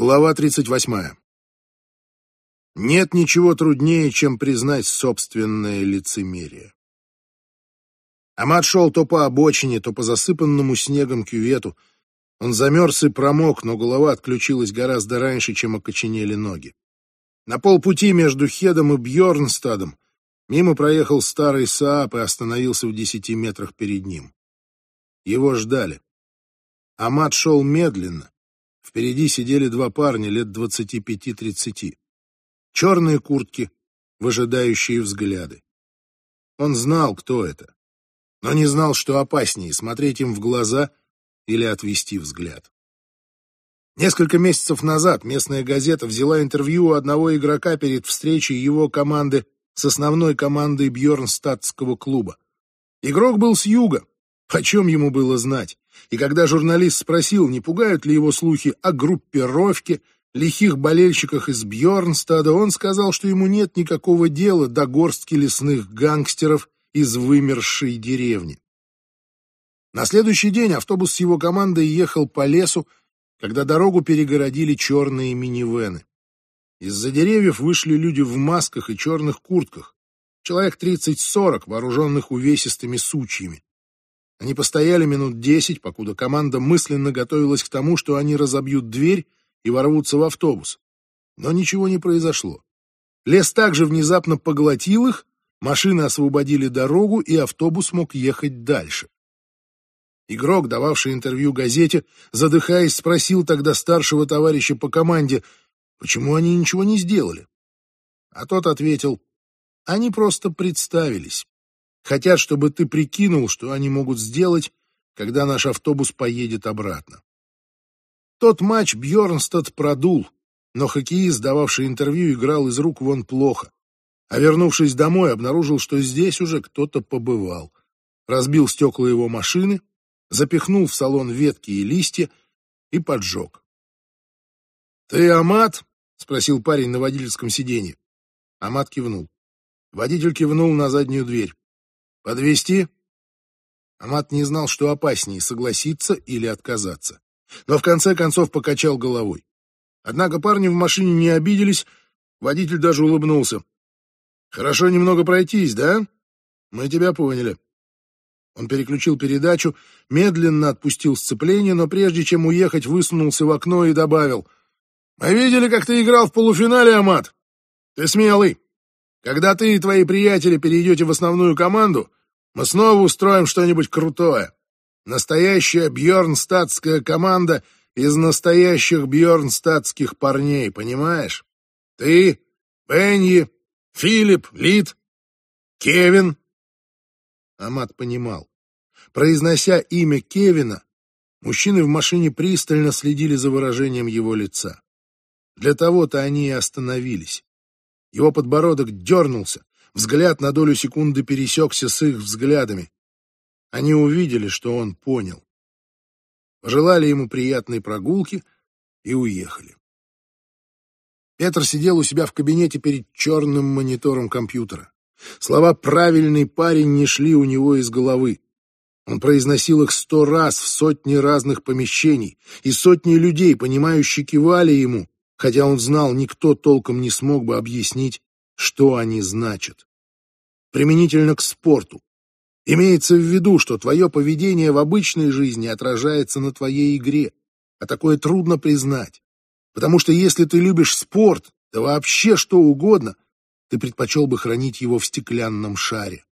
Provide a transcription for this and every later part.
Глава 38. Нет ничего труднее, чем признать собственное лицемерие. Амат шел то по обочине, то по засыпанному снегом кювету. Он замерз и промок, но голова отключилась гораздо раньше, чем окоченели ноги. На полпути между Хедом и Бьорнстадом мимо проехал старый Саап и остановился в десяти метрах перед ним. Его ждали. Амат шел медленно, Впереди сидели два парня лет двадцати пяти-тридцати. Черные куртки, выжидающие взгляды. Он знал, кто это, но не знал, что опаснее — смотреть им в глаза или отвести взгляд. Несколько месяцев назад местная газета взяла интервью у одного игрока перед встречей его команды с основной командой Бьорнстадтского клуба. Игрок был с юга, почем ему было знать? И когда журналист спросил, не пугают ли его слухи о группировке, лихих болельщиках из Бьорнстада, он сказал, что ему нет никакого дела до горстки лесных гангстеров из вымершей деревни. На следующий день автобус с его командой ехал по лесу, когда дорогу перегородили черные минивены. Из-за деревьев вышли люди в масках и черных куртках, человек 30-40, вооруженных увесистыми сучьями. Они постояли минут десять, покуда команда мысленно готовилась к тому, что они разобьют дверь и ворвутся в автобус. Но ничего не произошло. Лес также внезапно поглотил их, машины освободили дорогу, и автобус мог ехать дальше. Игрок, дававший интервью газете, задыхаясь, спросил тогда старшего товарища по команде, почему они ничего не сделали. А тот ответил, они просто представились. Хотят, чтобы ты прикинул, что они могут сделать, когда наш автобус поедет обратно. Тот матч Бьорнстад продул, но хоккеист, дававший интервью, играл из рук вон плохо. А вернувшись домой, обнаружил, что здесь уже кто-то побывал. Разбил стекла его машины, запихнул в салон ветки и листья и поджег. «Ты Амат?» — спросил парень на водительском сиденье. Амат кивнул. Водитель кивнул на заднюю дверь. Подвести? Амат не знал, что опаснее, согласиться или отказаться. Но в конце концов покачал головой. Однако парни в машине не обиделись, водитель даже улыбнулся. «Хорошо немного пройтись, да? Мы тебя поняли». Он переключил передачу, медленно отпустил сцепление, но прежде чем уехать, высунулся в окно и добавил. «Мы видели, как ты играл в полуфинале, Амат. Ты смелый. Когда ты и твои приятели перейдете в основную команду, мы снова устроим что-нибудь крутое. Настоящая бьорнстатская команда из настоящих бьорнстатских парней, понимаешь? Ты, Бенни, Филипп, Лид, Кевин. Амат понимал. Произнося имя Кевина, мужчины в машине пристально следили за выражением его лица. Для того-то они и остановились. Его подбородок дернулся, Взгляд на долю секунды пересекся с их взглядами. Они увидели, что он понял. Пожелали ему приятной прогулки и уехали. Петр сидел у себя в кабинете перед черным монитором компьютера. Слова «правильный парень» не шли у него из головы. Он произносил их сто раз в сотни разных помещений, и сотни людей, понимающие, кивали ему, хотя он знал, никто толком не смог бы объяснить, что они значат. Применительно к спорту. Имеется в виду, что твое поведение в обычной жизни отражается на твоей игре, а такое трудно признать. Потому что если ты любишь спорт, да вообще что угодно, ты предпочел бы хранить его в стеклянном шаре.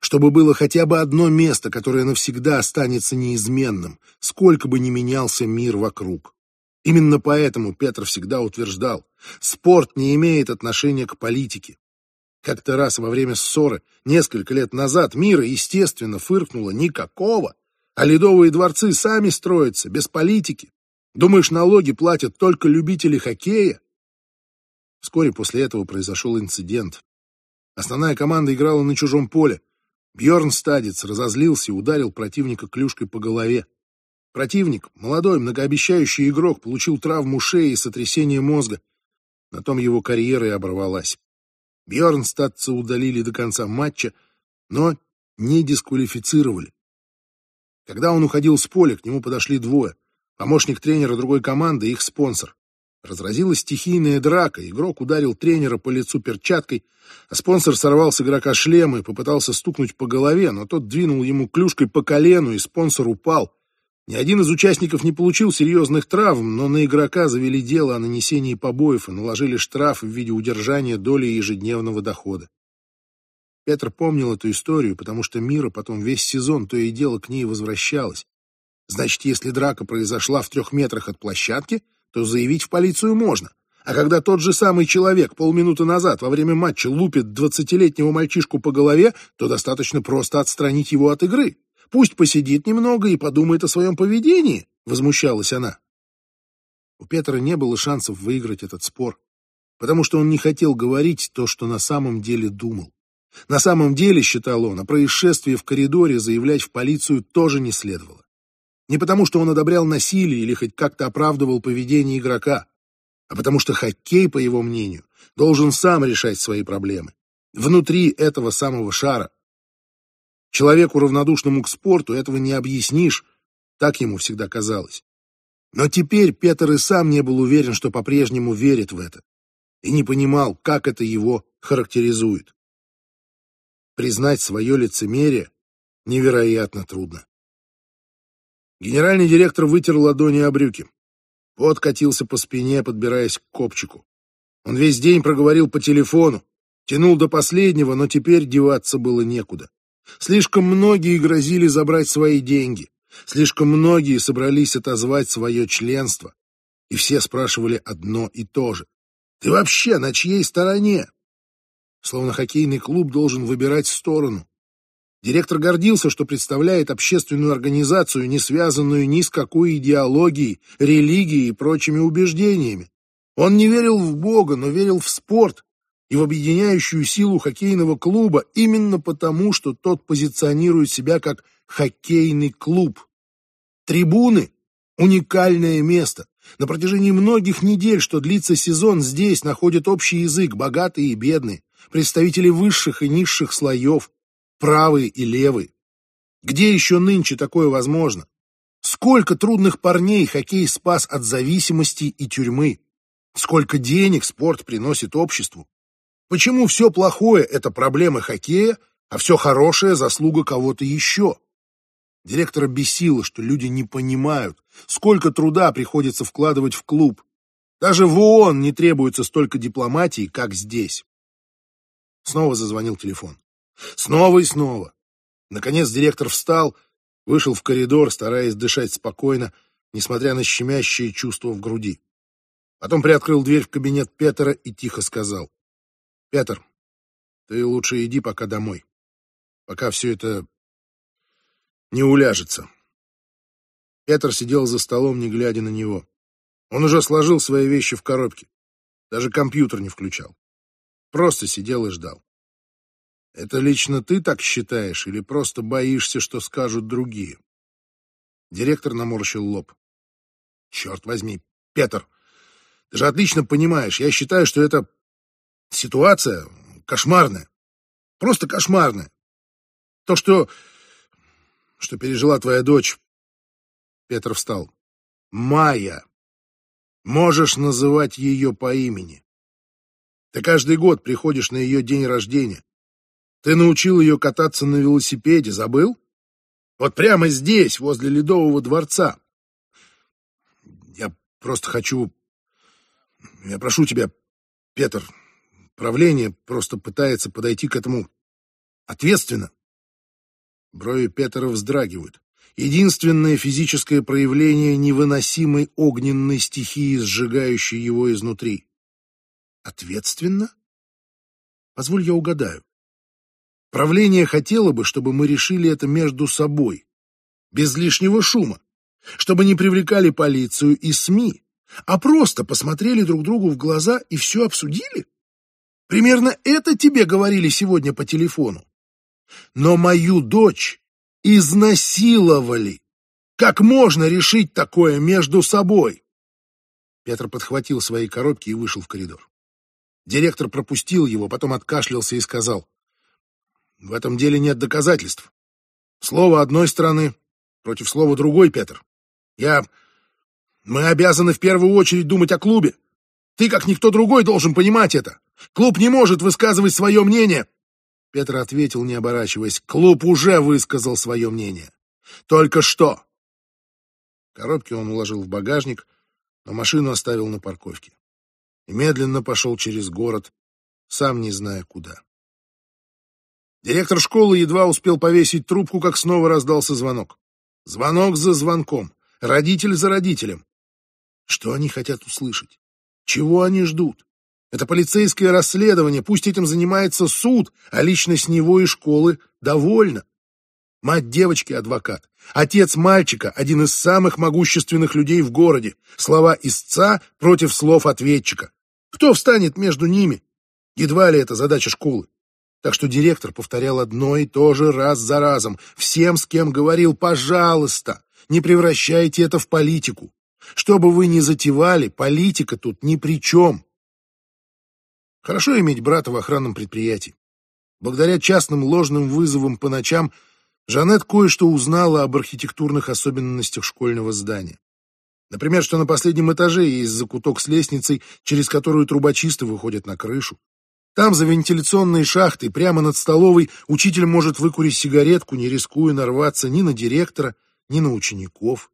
Чтобы было хотя бы одно место, которое навсегда останется неизменным, сколько бы ни менялся мир вокруг. Именно поэтому Петр всегда утверждал, спорт не имеет отношения к политике. Как-то раз во время ссоры, несколько лет назад, мира, естественно, фыркнуло никакого, а ледовые дворцы сами строятся, без политики. Думаешь, налоги платят только любители хоккея? Вскоре после этого произошел инцидент. Основная команда играла на чужом поле. Бьорн Стадец разозлился и ударил противника клюшкой по голове. Противник, молодой, многообещающий игрок, получил травму шеи и сотрясение мозга. На том его карьера и оборвалась. Бьернстадца удалили до конца матча, но не дисквалифицировали. Когда он уходил с поля, к нему подошли двое. Помощник тренера другой команды и их спонсор. Разразилась стихийная драка, игрок ударил тренера по лицу перчаткой, а спонсор сорвал с игрока шлем и попытался стукнуть по голове, но тот двинул ему клюшкой по колену, и спонсор упал. Ни один из участников не получил серьезных травм, но на игрока завели дело о нанесении побоев и наложили штраф в виде удержания доли ежедневного дохода. Петр помнил эту историю, потому что Мира потом весь сезон то и дело к ней возвращалась. Значит, если драка произошла в трех метрах от площадки, то заявить в полицию можно. А когда тот же самый человек полминуты назад во время матча лупит двадцатилетнего мальчишку по голове, то достаточно просто отстранить его от игры. Пусть посидит немного и подумает о своем поведении, возмущалась она. У Петра не было шансов выиграть этот спор, потому что он не хотел говорить то, что на самом деле думал. На самом деле, считал он, о происшествии в коридоре заявлять в полицию тоже не следовало. Не потому, что он одобрял насилие или хоть как-то оправдывал поведение игрока, а потому что хоккей, по его мнению, должен сам решать свои проблемы. Внутри этого самого шара. Человеку, равнодушному к спорту, этого не объяснишь, так ему всегда казалось. Но теперь Петр и сам не был уверен, что по-прежнему верит в это, и не понимал, как это его характеризует. Признать свое лицемерие невероятно трудно. Генеральный директор вытер ладони о брюки. Пот катился по спине, подбираясь к копчику. Он весь день проговорил по телефону, тянул до последнего, но теперь деваться было некуда. Слишком многие грозили забрать свои деньги. Слишком многие собрались отозвать свое членство. И все спрашивали одно и то же. «Ты вообще на чьей стороне?» Словно хоккейный клуб должен выбирать сторону. Директор гордился, что представляет общественную организацию, не связанную ни с какой идеологией, религией и прочими убеждениями. Он не верил в Бога, но верил в спорт и в объединяющую силу хоккейного клуба именно потому, что тот позиционирует себя как хоккейный клуб. Трибуны — уникальное место. На протяжении многих недель, что длится сезон, здесь находят общий язык богатые и бедные, представители высших и низших слоев, правые и левые. Где еще нынче такое возможно? Сколько трудных парней хоккей спас от зависимости и тюрьмы? Сколько денег спорт приносит обществу? Почему все плохое — это проблемы хоккея, а все хорошее — заслуга кого-то еще? Директора бесило, что люди не понимают, сколько труда приходится вкладывать в клуб. Даже в ООН не требуется столько дипломатии, как здесь. Снова зазвонил телефон. Снова и снова. Наконец директор встал, вышел в коридор, стараясь дышать спокойно, несмотря на щемящее чувство в груди. Потом приоткрыл дверь в кабинет Петра и тихо сказал. «Петр, ты лучше иди пока домой, пока все это не уляжется». Петр сидел за столом, не глядя на него. Он уже сложил свои вещи в коробке, даже компьютер не включал. Просто сидел и ждал. Это лично ты так считаешь или просто боишься, что скажут другие? Директор наморщил лоб. Черт возьми, Петр, ты же отлично понимаешь, я считаю, что это ситуация кошмарная. Просто кошмарная. То, что... что пережила твоя дочь... Петр встал. Майя. Можешь называть ее по имени. Ты каждый год приходишь на ее день рождения. Ты научил ее кататься на велосипеде, забыл? Вот прямо здесь, возле Ледового дворца. Я просто хочу... Я прошу тебя, Петр, правление просто пытается подойти к этому ответственно. Брови Петра вздрагивают. Единственное физическое проявление невыносимой огненной стихии, сжигающей его изнутри. Ответственно? Позволь я угадаю. Правление хотело бы, чтобы мы решили это между собой, без лишнего шума, чтобы не привлекали полицию и СМИ, а просто посмотрели друг другу в глаза и все обсудили. Примерно это тебе говорили сегодня по телефону. Но мою дочь изнасиловали. Как можно решить такое между собой? Петр подхватил свои коробки и вышел в коридор. Директор пропустил его, потом откашлялся и сказал, в этом деле нет доказательств. Слово одной стороны против слова другой, Петр. Я... Мы обязаны в первую очередь думать о клубе, Ты, как никто другой, должен понимать это. Клуб не может высказывать свое мнение. Петр ответил, не оборачиваясь. Клуб уже высказал свое мнение. Только что. Коробки он уложил в багажник, но машину оставил на парковке. И медленно пошел через город, сам не зная куда. Директор школы едва успел повесить трубку, как снова раздался звонок. Звонок за звонком, родитель за родителем. Что они хотят услышать? Чего они ждут? Это полицейское расследование, пусть этим занимается суд, а личность него и школы довольна. Мать девочки – адвокат. Отец мальчика – один из самых могущественных людей в городе. Слова истца против слов ответчика. Кто встанет между ними? Едва ли это задача школы. Так что директор повторял одно и то же раз за разом. Всем, с кем говорил, пожалуйста, не превращайте это в политику. Что бы вы ни затевали, политика тут ни при чем. Хорошо иметь брата в охранном предприятии. Благодаря частным ложным вызовам по ночам Жанет кое-что узнала об архитектурных особенностях школьного здания. Например, что на последнем этаже есть закуток с лестницей, через которую трубочисты выходят на крышу. Там, за вентиляционной шахтой, прямо над столовой, учитель может выкурить сигаретку, не рискуя нарваться ни на директора, ни на учеников.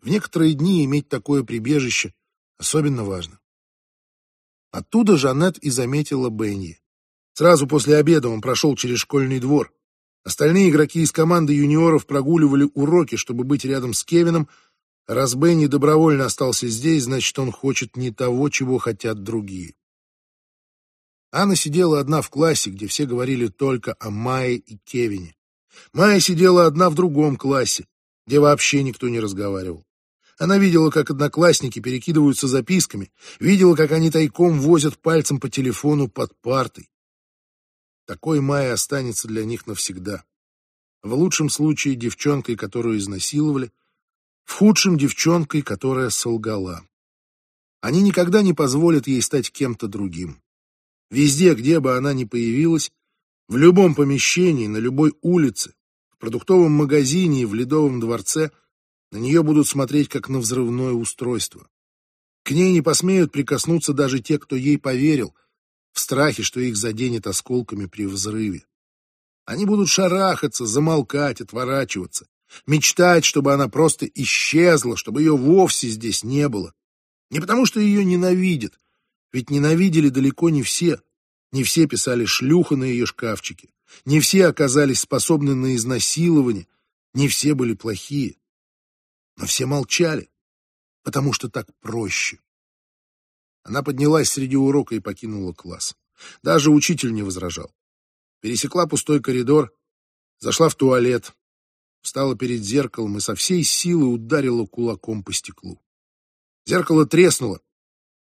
В некоторые дни иметь такое прибежище особенно важно. Оттуда Жанет и заметила Бенни. Сразу после обеда он прошел через школьный двор. Остальные игроки из команды юниоров прогуливали уроки, чтобы быть рядом с Кевином. Раз Бенни добровольно остался здесь, значит, он хочет не того, чего хотят другие. Анна сидела одна в классе, где все говорили только о Майе и Кевине. Майя сидела одна в другом классе, где вообще никто не разговаривал. Она видела, как одноклассники перекидываются записками, видела, как они тайком возят пальцем по телефону под партой. Такой Майя останется для них навсегда. В лучшем случае девчонкой, которую изнасиловали, в худшем девчонкой, которая солгала. Они никогда не позволят ей стать кем-то другим. Везде, где бы она ни появилась, в любом помещении, на любой улице, в продуктовом магазине и в Ледовом дворце, на нее будут смотреть как на взрывное устройство. К ней не посмеют прикоснуться даже те, кто ей поверил, в страхе, что их заденет осколками при взрыве. Они будут шарахаться, замолкать, отворачиваться, мечтать, чтобы она просто исчезла, чтобы ее вовсе здесь не было. Не потому, что ее ненавидят, ведь ненавидели далеко не все. Не все писали шлюха на ее шкафчике. Не все оказались способны на изнасилование. Не все были плохие. Но все молчали, потому что так проще. Она поднялась среди урока и покинула класс. Даже учитель не возражал. Пересекла пустой коридор, зашла в туалет, встала перед зеркалом и со всей силы ударила кулаком по стеклу. Зеркало треснуло,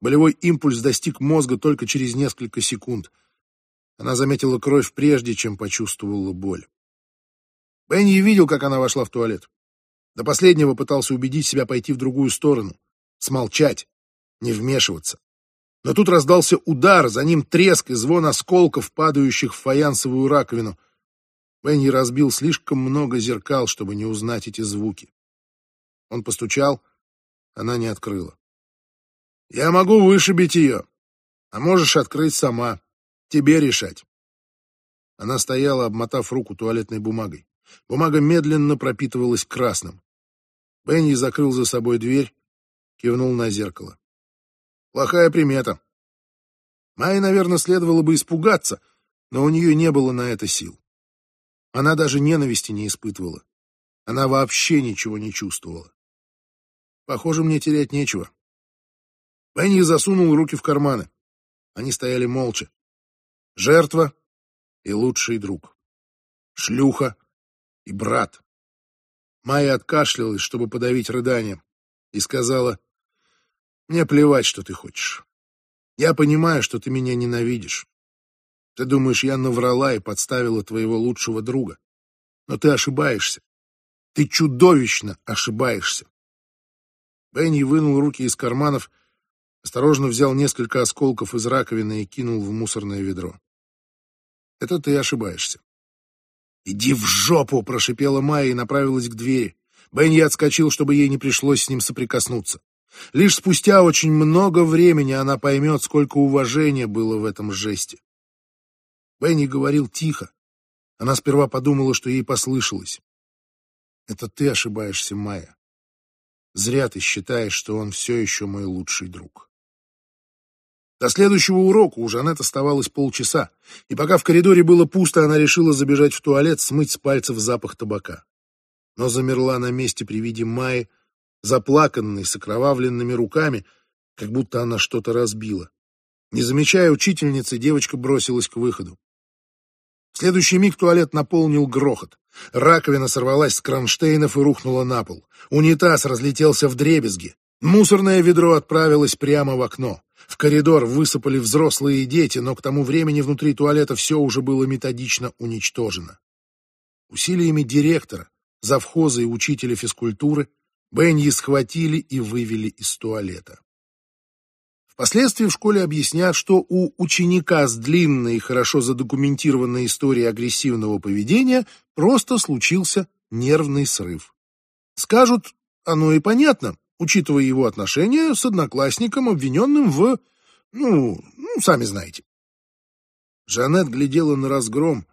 Болевой импульс достиг мозга только через несколько секунд. Она заметила кровь прежде, чем почувствовала боль. Бенни видел, как она вошла в туалет. До последнего пытался убедить себя пойти в другую сторону, смолчать, не вмешиваться. Но тут раздался удар, за ним треск и звон осколков, падающих в фаянсовую раковину. Бенни разбил слишком много зеркал, чтобы не узнать эти звуки. Он постучал, она не открыла. Я могу вышибить ее, а можешь открыть сама. Тебе решать. Она стояла, обмотав руку туалетной бумагой. Бумага медленно пропитывалась красным. Бенни закрыл за собой дверь, кивнул на зеркало. Плохая примета. Майе, наверное, следовало бы испугаться, но у нее не было на это сил. Она даже ненависти не испытывала. Она вообще ничего не чувствовала. Похоже, мне терять нечего. Бенни засунул руки в карманы. Они стояли молча. Жертва и лучший друг. Шлюха и брат. Майя откашлялась, чтобы подавить рыдание, и сказала, «Мне плевать, что ты хочешь. Я понимаю, что ты меня ненавидишь. Ты думаешь, я наврала и подставила твоего лучшего друга. Но ты ошибаешься. Ты чудовищно ошибаешься». Бенни вынул руки из карманов осторожно взял несколько осколков из раковины и кинул в мусорное ведро. Это ты ошибаешься. «Иди в жопу!» — прошипела Майя и направилась к двери. Бенни отскочил, чтобы ей не пришлось с ним соприкоснуться. Лишь спустя очень много времени она поймет, сколько уважения было в этом жесте. Бенни говорил тихо. Она сперва подумала, что ей послышалось. «Это ты ошибаешься, Майя. Зря ты считаешь, что он все еще мой лучший друг». До следующего урока у Жанет оставалось полчаса, и пока в коридоре было пусто, она решила забежать в туалет, смыть с пальцев запах табака. Но замерла на месте при виде Майи, заплаканной, с окровавленными руками, как будто она что-то разбила. Не замечая учительницы, девочка бросилась к выходу. В следующий миг туалет наполнил грохот. Раковина сорвалась с кронштейнов и рухнула на пол. Унитаз разлетелся в дребезги. Мусорное ведро отправилось прямо в окно. В коридор высыпали взрослые дети, но к тому времени внутри туалета все уже было методично уничтожено. Усилиями директора, завхоза и учителя физкультуры Бенни схватили и вывели из туалета. Впоследствии в школе объяснят, что у ученика с длинной и хорошо задокументированной историей агрессивного поведения просто случился нервный срыв. Скажут, оно и понятно, учитывая его отношения с одноклассником, обвиненным в... ну, ну сами знаете. Жанет глядела на разгром,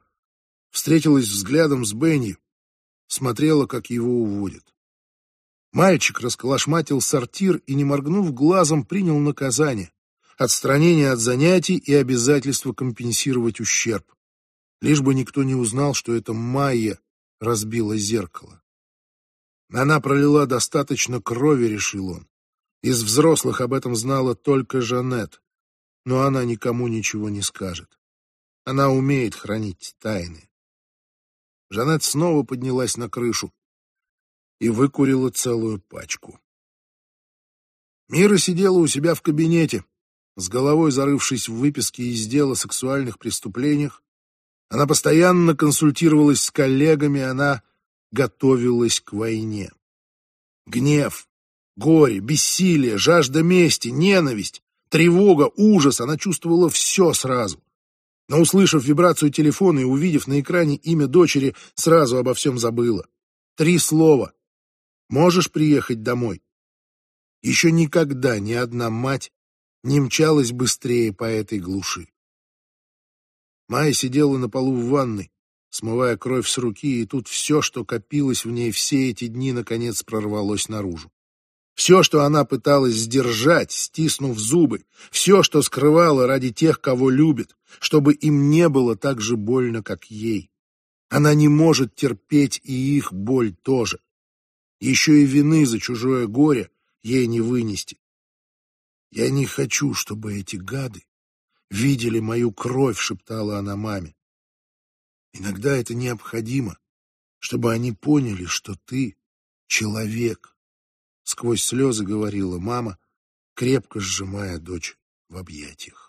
встретилась взглядом с Бенни, смотрела, как его уводят. Мальчик расколошматил сортир и, не моргнув глазом, принял наказание. Отстранение от занятий и обязательство компенсировать ущерб. Лишь бы никто не узнал, что это Майя разбила зеркало. Она пролила достаточно крови, решил он. Из взрослых об этом знала только Жанет, но она никому ничего не скажет. Она умеет хранить тайны. Жанет снова поднялась на крышу и выкурила целую пачку. Мира сидела у себя в кабинете, с головой зарывшись в выписки из дела о сексуальных преступлениях. Она постоянно консультировалась с коллегами, она готовилась к войне. Гнев, горе, бессилие, жажда мести, ненависть, тревога, ужас, она чувствовала все сразу. Но, услышав вибрацию телефона и увидев на экране имя дочери, сразу обо всем забыла. Три слова Можешь приехать домой? Еще никогда ни одна мать не мчалась быстрее по этой глуши. Майя сидела на полу в ванной, смывая кровь с руки, и тут все, что копилось в ней все эти дни, наконец прорвалось наружу. Все, что она пыталась сдержать, стиснув зубы, все, что скрывала ради тех, кого любит, чтобы им не было так же больно, как ей. Она не может терпеть и их боль тоже. Еще и вины за чужое горе ей не вынести. «Я не хочу, чтобы эти гады видели мою кровь», — шептала она маме. «Иногда это необходимо, чтобы они поняли, что ты человек», — сквозь слезы говорила мама, крепко сжимая дочь в объятиях.